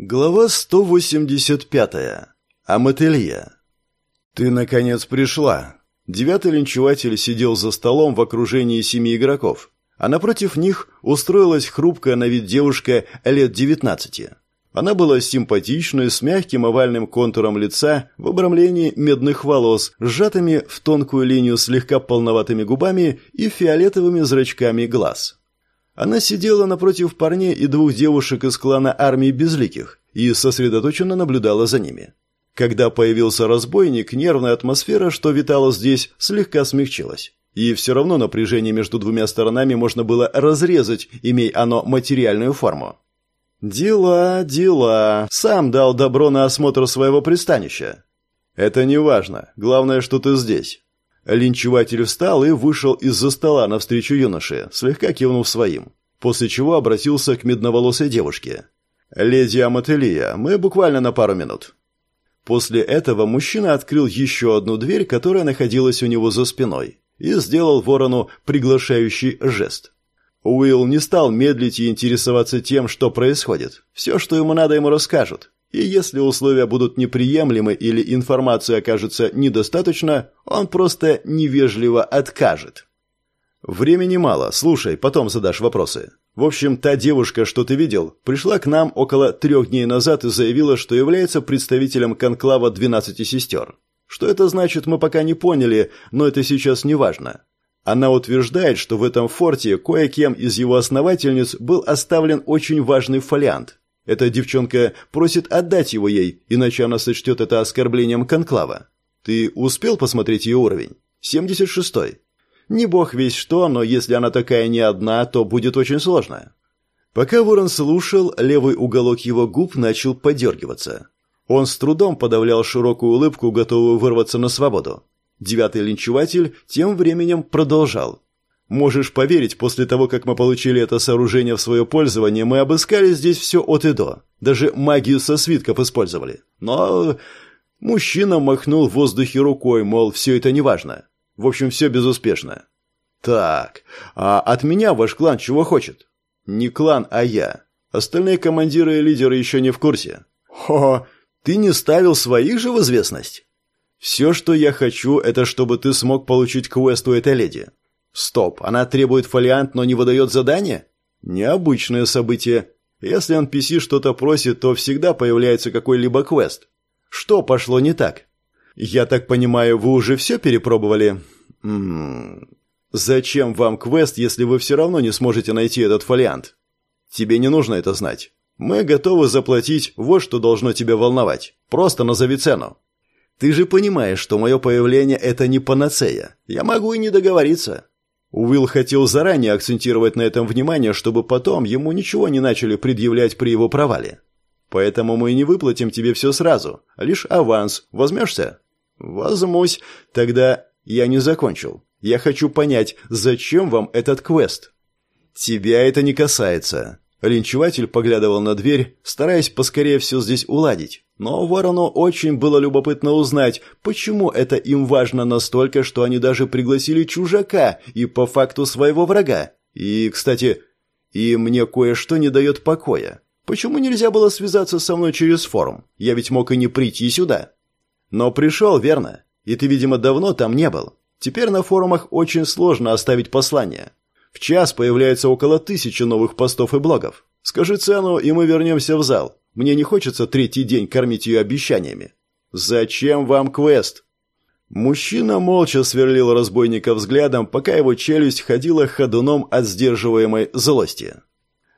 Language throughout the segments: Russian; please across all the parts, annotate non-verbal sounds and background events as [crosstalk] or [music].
Глава 185. Амателье. «Ты, наконец, пришла». Девятый линчеватель сидел за столом в окружении семи игроков, а напротив них устроилась хрупкая на вид девушка лет девятнадцати. Она была симпатичной, с мягким овальным контуром лица, в обрамлении медных волос, сжатыми в тонкую линию слегка полноватыми губами и фиолетовыми зрачками глаз. Она сидела напротив парней и двух девушек из клана армии Безликих и сосредоточенно наблюдала за ними. Когда появился разбойник, нервная атмосфера, что витала здесь, слегка смягчилась. И все равно напряжение между двумя сторонами можно было разрезать, имея оно материальную форму. «Дела, дела. Сам дал добро на осмотр своего пристанища». «Это не важно. Главное, что ты здесь. Линчеватель встал и вышел из-за стола навстречу юноше, слегка кивнув своим, после чего обратился к медноволосой девушке. «Леди Амателия, мы буквально на пару минут». После этого мужчина открыл еще одну дверь, которая находилась у него за спиной, и сделал ворону приглашающий жест. Уилл не стал медлить и интересоваться тем, что происходит. Все, что ему надо, ему расскажут. И если условия будут неприемлемы или информации окажется недостаточно, он просто невежливо откажет. Времени мало, слушай, потом задашь вопросы. В общем, та девушка, что ты видел, пришла к нам около трех дней назад и заявила, что является представителем конклава 12 сестер. Что это значит, мы пока не поняли, но это сейчас не важно. Она утверждает, что в этом форте кое-кем из его основательниц был оставлен очень важный фолиант. Эта девчонка просит отдать его ей, иначе она сочтет это оскорблением конклава. Ты успел посмотреть ее уровень? 76-й. Не бог весь что, но если она такая не одна, то будет очень сложно. Пока Ворон слушал, левый уголок его губ начал подергиваться. Он с трудом подавлял широкую улыбку, готовую вырваться на свободу. Девятый линчеватель тем временем продолжал. Можешь поверить, после того, как мы получили это сооружение в свое пользование, мы обыскали здесь все от и до. Даже магию со свитков использовали. Но мужчина махнул в воздухе рукой, мол, все это неважно. В общем, все безуспешно. Так, а от меня ваш клан чего хочет? Не клан, а я. Остальные командиры и лидеры еще не в курсе. Хо, ты не ставил своих же в известность? Все, что я хочу, это чтобы ты смог получить квест у этой леди. Стоп, она требует фолиант, но не выдает задание? Необычное событие. Если NPC что-то просит, то всегда появляется какой-либо квест. Что пошло не так? Я так понимаю, вы уже все перепробовали? М Зачем вам квест, если вы все равно не сможете найти этот фолиант? Тебе не нужно это знать. Мы готовы заплатить, вот что должно тебя волновать. Просто назови цену. Ты же понимаешь, что мое появление – это не панацея. Я могу и не договориться. Уилл хотел заранее акцентировать на этом внимание, чтобы потом ему ничего не начали предъявлять при его провале. Поэтому мы не выплатим тебе все сразу, лишь аванс. Возьмешься? Возьмусь. Тогда я не закончил. Я хочу понять, зачем вам этот квест? Тебя это не касается. Линчеватель поглядывал на дверь, стараясь поскорее все здесь уладить. Но Ворону очень было любопытно узнать, почему это им важно настолько, что они даже пригласили чужака и по факту своего врага. И, кстати, и мне кое-что не дает покоя. Почему нельзя было связаться со мной через форум? Я ведь мог и не прийти сюда. Но пришел, верно? И ты, видимо, давно там не был. Теперь на форумах очень сложно оставить послание. В час появляется около тысячи новых постов и блогов. Скажи цену, и мы вернемся в зал. Мне не хочется третий день кормить ее обещаниями. Зачем вам квест? Мужчина молча сверлил разбойника взглядом, пока его челюсть ходила ходуном от сдерживаемой злости.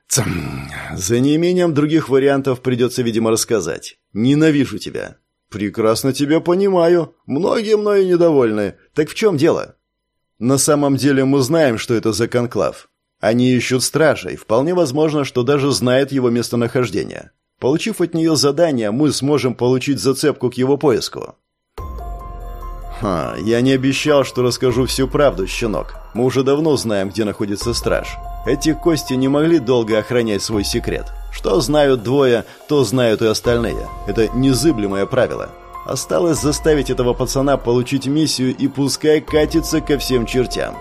Цм, за неимением других вариантов придется, видимо, рассказать. Ненавижу тебя. Прекрасно тебя понимаю. Многие мною недовольны. Так в чем дело? На самом деле мы знаем, что это за конклав. Они ищут стражей. Вполне возможно, что даже знают его местонахождение. Получив от нее задание, мы сможем получить зацепку к его поиску. Ха, я не обещал, что расскажу всю правду, щенок. Мы уже давно знаем, где находится страж. Эти кости не могли долго охранять свой секрет. Что знают двое, то знают и остальные. Это незыблемое правило. Осталось заставить этого пацана получить миссию и пускай катится ко всем чертям.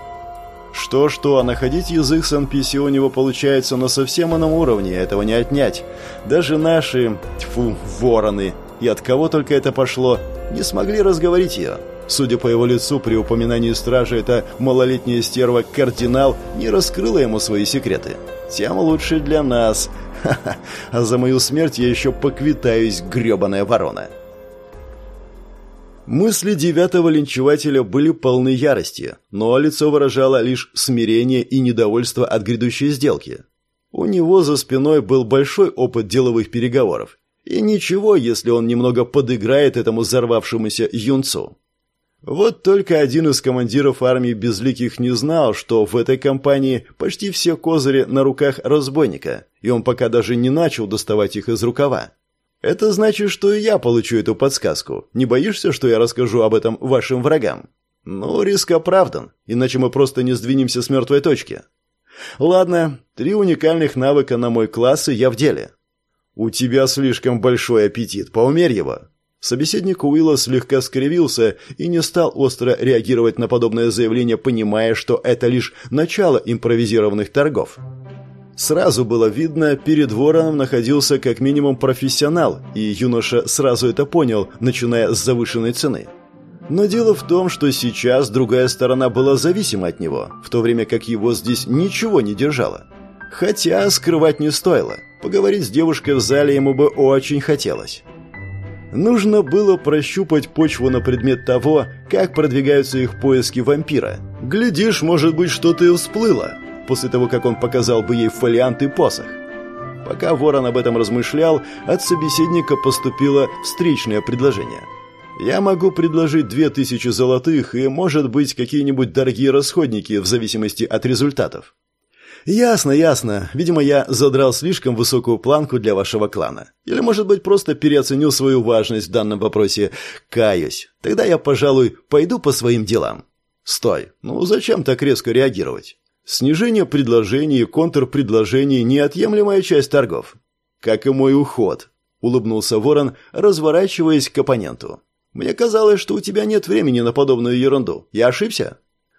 Что-что, а находить язык с NPC у него получается на совсем ином уровне, этого не отнять. Даже наши, тьфу, вороны, и от кого только это пошло, не смогли разговорить ее. Судя по его лицу, при упоминании стражи, эта малолетняя стерва кардинал не раскрыла ему свои секреты. Тем лучше для нас. [laughs] Ха-ха, а за мою смерть я еще поквитаюсь, гребаная ворона. Мысли девятого линчевателя были полны ярости, но лицо выражало лишь смирение и недовольство от грядущей сделки. У него за спиной был большой опыт деловых переговоров, и ничего, если он немного подыграет этому взорвавшемуся юнцу. Вот только один из командиров армии Безликих не знал, что в этой компании почти все козыри на руках разбойника, и он пока даже не начал доставать их из рукава. Это значит, что и я получу эту подсказку. Не боишься, что я расскажу об этом вашим врагам? Ну, риск оправдан, иначе мы просто не сдвинемся с мертвой точки. Ладно, три уникальных навыка на мой класс, и я в деле. У тебя слишком большой аппетит, поумерь его. Собеседник Уилла слегка скривился и не стал остро реагировать на подобное заявление, понимая, что это лишь начало импровизированных торгов. Сразу было видно, перед вороном находился как минимум профессионал, и юноша сразу это понял, начиная с завышенной цены. Но дело в том, что сейчас другая сторона была зависима от него, в то время как его здесь ничего не держало. Хотя скрывать не стоило. Поговорить с девушкой в зале ему бы очень хотелось. Нужно было прощупать почву на предмет того, как продвигаются их поиски вампира. Глядишь, может быть, что-то и всплыло после того, как он показал бы ей фолиант и посох. Пока Ворон об этом размышлял, от собеседника поступило встречное предложение. «Я могу предложить две тысячи золотых и, может быть, какие-нибудь дорогие расходники в зависимости от результатов». «Ясно, ясно. Видимо, я задрал слишком высокую планку для вашего клана. Или, может быть, просто переоценил свою важность в данном вопросе. Каюсь. Тогда я, пожалуй, пойду по своим делам». «Стой. Ну, зачем так резко реагировать? Снижение предложений и контрпредложений – неотъемлемая часть торгов. Как и мой уход, улыбнулся Ворон, разворачиваясь к оппоненту. Мне казалось, что у тебя нет времени на подобную ерунду. Я ошибся?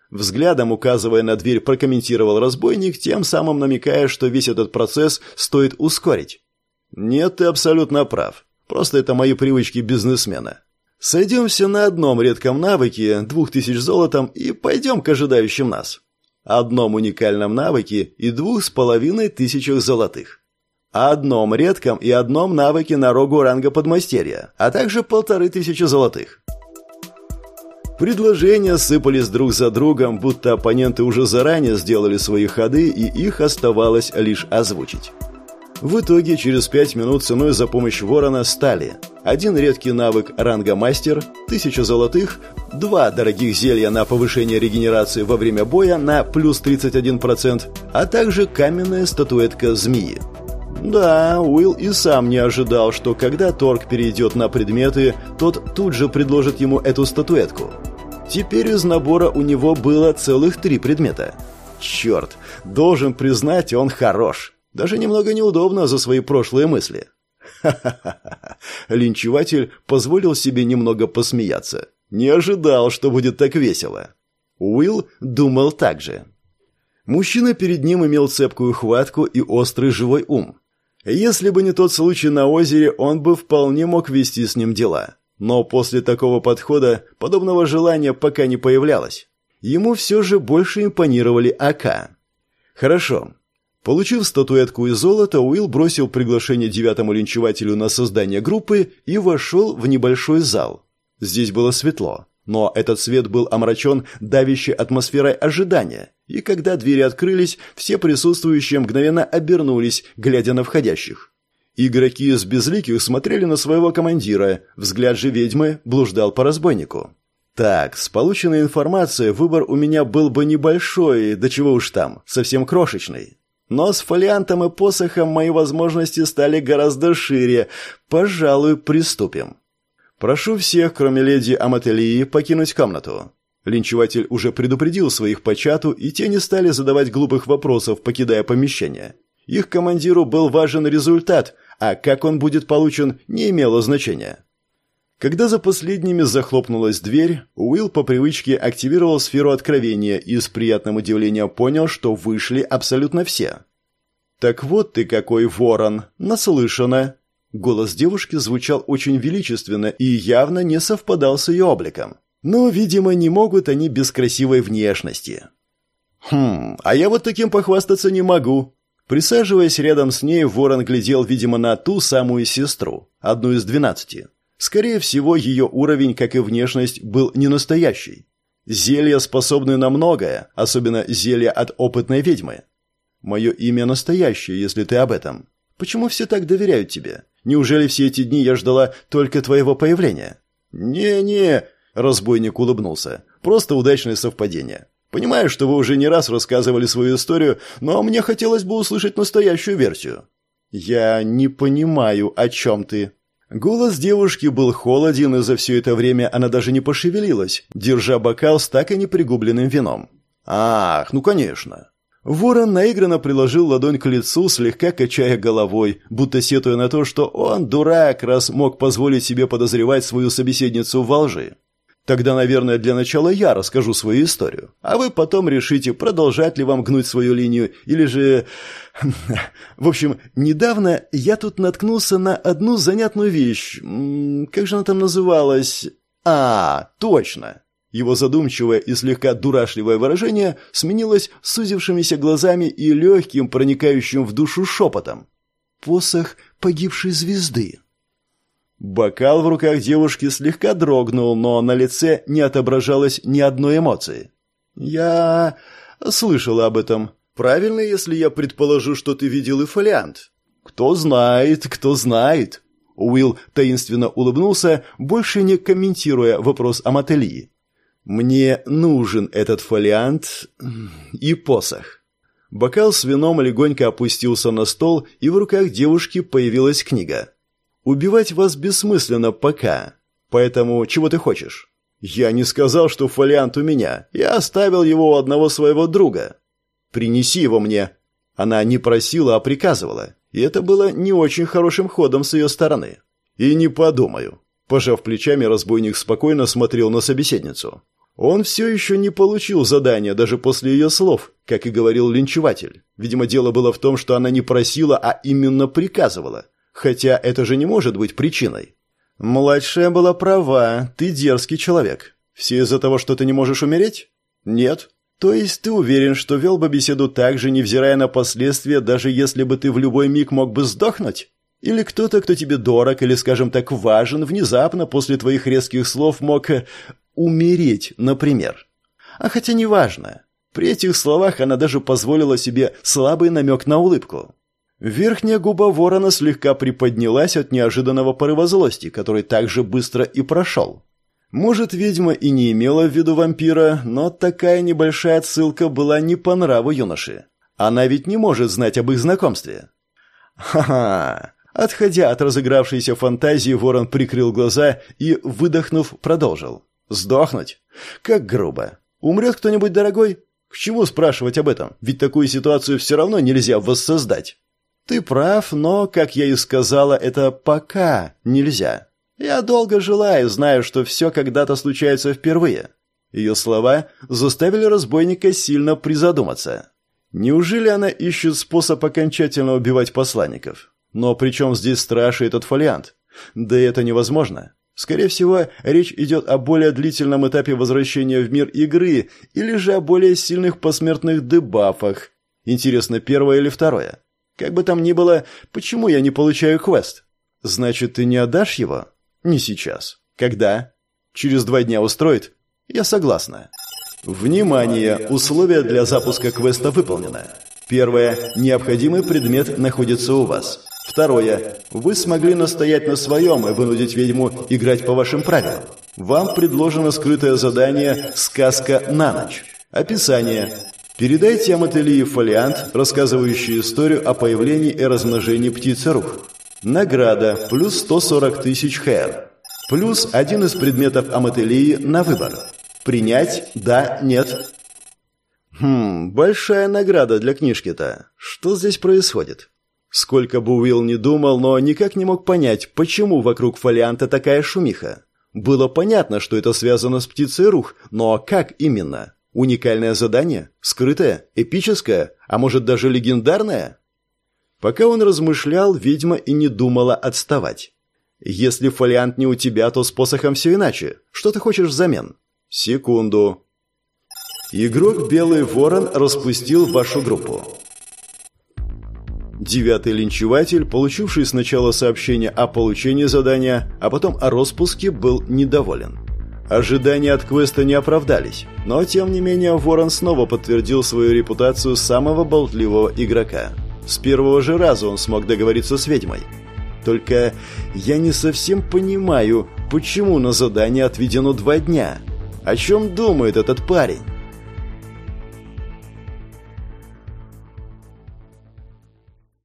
Взглядом указывая на дверь, прокомментировал разбойник, тем самым намекая, что весь этот процесс стоит ускорить. Нет, ты абсолютно прав. Просто это мои привычки бизнесмена. Сойдемся на одном редком навыке, двух тысяч золотом, и пойдем к ожидающим нас одном уникальном навыке и двух с половиной тысячах золотых. Одном редком и одном навыке на рогу ранга подмастерья, а также полторы тысячи золотых. Предложения сыпались друг за другом, будто оппоненты уже заранее сделали свои ходы, и их оставалось лишь озвучить. В итоге через пять минут ценой за помощь ворона стали один редкий навык ранга мастер, тысяча золотых, два дорогих зелья на повышение регенерации во время боя на плюс 31%, а также каменная статуэтка змеи. Да, Уилл и сам не ожидал, что когда Торг перейдет на предметы, тот тут же предложит ему эту статуэтку. Теперь из набора у него было целых три предмета. Черт, должен признать, он хорош. Даже немного неудобно за свои прошлые мысли. Ха-ха-ха. [laughs] Линчеватель позволил себе немного посмеяться. Не ожидал, что будет так весело. Уилл думал так же. Мужчина перед ним имел цепкую хватку и острый живой ум. Если бы не тот случай на озере, он бы вполне мог вести с ним дела. Но после такого подхода подобного желания пока не появлялось. Ему все же больше импонировали АК. Хорошо, Получив статуэтку из золота, Уилл бросил приглашение девятому линчевателю на создание группы и вошел в небольшой зал. Здесь было светло, но этот свет был омрачен давящей атмосферой ожидания, и когда двери открылись, все присутствующие мгновенно обернулись, глядя на входящих. Игроки из безликих смотрели на своего командира, взгляд же ведьмы блуждал по разбойнику. Так, с полученной информацией выбор у меня был бы небольшой, да чего уж там, совсем крошечный. Но с фолиантом и посохом мои возможности стали гораздо шире. Пожалуй, приступим. Прошу всех, кроме леди Амателии, покинуть комнату. Линчеватель уже предупредил своих по чату, и те не стали задавать глупых вопросов, покидая помещение. Их командиру был важен результат, а как он будет получен, не имело значения. Когда за последними захлопнулась дверь, Уилл по привычке активировал сферу откровения и с приятным удивлением понял, что вышли абсолютно все. «Так вот ты какой ворон! Наслышано!» Голос девушки звучал очень величественно и явно не совпадал с ее обликом. Но, видимо, не могут они без красивой внешности. «Хм, а я вот таким похвастаться не могу». Присаживаясь рядом с ней, ворон глядел, видимо, на ту самую сестру, одну из двенадцати. Скорее всего, ее уровень, как и внешность, был не настоящий. Зелья способны на многое, особенно зелья от опытной ведьмы. Мое имя настоящее, если ты об этом. Почему все так доверяют тебе? Неужели все эти дни я ждала только твоего появления? Не-не, разбойник улыбнулся. Просто удачное совпадение. Понимаю, что вы уже не раз рассказывали свою историю, но мне хотелось бы услышать настоящую версию. Я не понимаю, о чем ты. Голос девушки был холоден, и за все это время она даже не пошевелилась, держа бокал с так и непригубленным вином. Ах, ну конечно. Ворон наигранно приложил ладонь к лицу, слегка качая головой, будто сетуя на то, что он, дурак, раз мог позволить себе подозревать свою собеседницу во лжи. Тогда, наверное, для начала я расскажу свою историю, а вы потом решите, продолжать ли вам гнуть свою линию, или же... [laughs] В общем, недавно я тут наткнулся на одну занятную вещь. Как же она там называлась? А, точно. Его задумчивое и слегка дурашливое выражение сменилось сузившимися глазами и легким, проникающим в душу шепотом. «Посох погибшей звезды». Бокал в руках девушки слегка дрогнул, но на лице не отображалось ни одной эмоции. «Я... слышала об этом. Правильно, если я предположу, что ты видел и фолиант?» «Кто знает, кто знает». Уилл таинственно улыбнулся, больше не комментируя вопрос о мотелье. «Мне нужен этот фолиант и посох». Бокал с вином легонько опустился на стол, и в руках девушки появилась книга. Убивать вас бессмысленно пока. Поэтому чего ты хочешь? Я не сказал, что фолиант у меня. Я оставил его у одного своего друга. Принеси его мне. Она не просила, а приказывала. И это было не очень хорошим ходом с ее стороны. И не подумаю. Пожав плечами, разбойник спокойно смотрел на собеседницу. Он все еще не получил задания даже после ее слов, как и говорил линчеватель. Видимо, дело было в том, что она не просила, а именно приказывала. Хотя это же не может быть причиной. Младшая была права, ты дерзкий человек. Все из-за того, что ты не можешь умереть? Нет. То есть ты уверен, что вел бы беседу так же, невзирая на последствия, даже если бы ты в любой миг мог бы сдохнуть? Или кто-то, кто тебе дорог или, скажем так, важен, внезапно после твоих резких слов мог э, умереть, например? А хотя неважно. При этих словах она даже позволила себе слабый намек на улыбку. Верхняя губа ворона слегка приподнялась от неожиданного порыва злости, который так же быстро и прошел. Может, ведьма и не имела в виду вампира, но такая небольшая отсылка была не по нраву юноши. Она ведь не может знать об их знакомстве. Ха-ха! Отходя от разыгравшейся фантазии, ворон прикрыл глаза и, выдохнув, продолжил. «Сдохнуть? Как грубо. Умрет кто-нибудь дорогой? К чему спрашивать об этом? Ведь такую ситуацию все равно нельзя воссоздать». Ты прав, но, как я и сказала, это пока нельзя. Я долго желаю, знаю, что все когда-то случается впервые. Ее слова заставили разбойника сильно призадуматься. Неужели она ищет способ окончательно убивать посланников? Но при чем здесь страж и этот фолиант? Да и это невозможно. Скорее всего, речь идет о более длительном этапе возвращения в мир игры или же о более сильных посмертных дебафах. Интересно, первое или второе? Как бы там ни было, почему я не получаю квест? Значит, ты не отдашь его? Не сейчас. Когда? Через два дня устроит? Я согласна. Внимание! Условия для запуска квеста выполнены. Первое. Необходимый предмет находится у вас. Второе. Вы смогли настоять на своем и вынудить ведьму играть по вашим правилам. Вам предложено скрытое задание «Сказка на ночь». Описание. Передайте Амателии фолиант, рассказывающий историю о появлении и размножении птицы рух. Награда плюс 140 тысяч хэр. Плюс один из предметов Амателии на выбор. Принять? Да? Нет? Хм, большая награда для книжки-то. Что здесь происходит? Сколько бы Уилл не думал, но никак не мог понять, почему вокруг фолианта такая шумиха. Было понятно, что это связано с птицей рух, но как именно? Уникальное задание? Скрытое? Эпическое? А может даже легендарное? Пока он размышлял, ведьма и не думала отставать. «Если фолиант не у тебя, то с посохом все иначе. Что ты хочешь взамен?» «Секунду». Игрок «Белый ворон» распустил вашу группу. Девятый линчеватель, получивший сначала сообщение о получении задания, а потом о распуске, был недоволен. Ожидания от квеста не оправдались, но тем не менее Ворон снова подтвердил свою репутацию самого болтливого игрока. С первого же раза он смог договориться с ведьмой. Только я не совсем понимаю, почему на задание отведено два дня. О чем думает этот парень?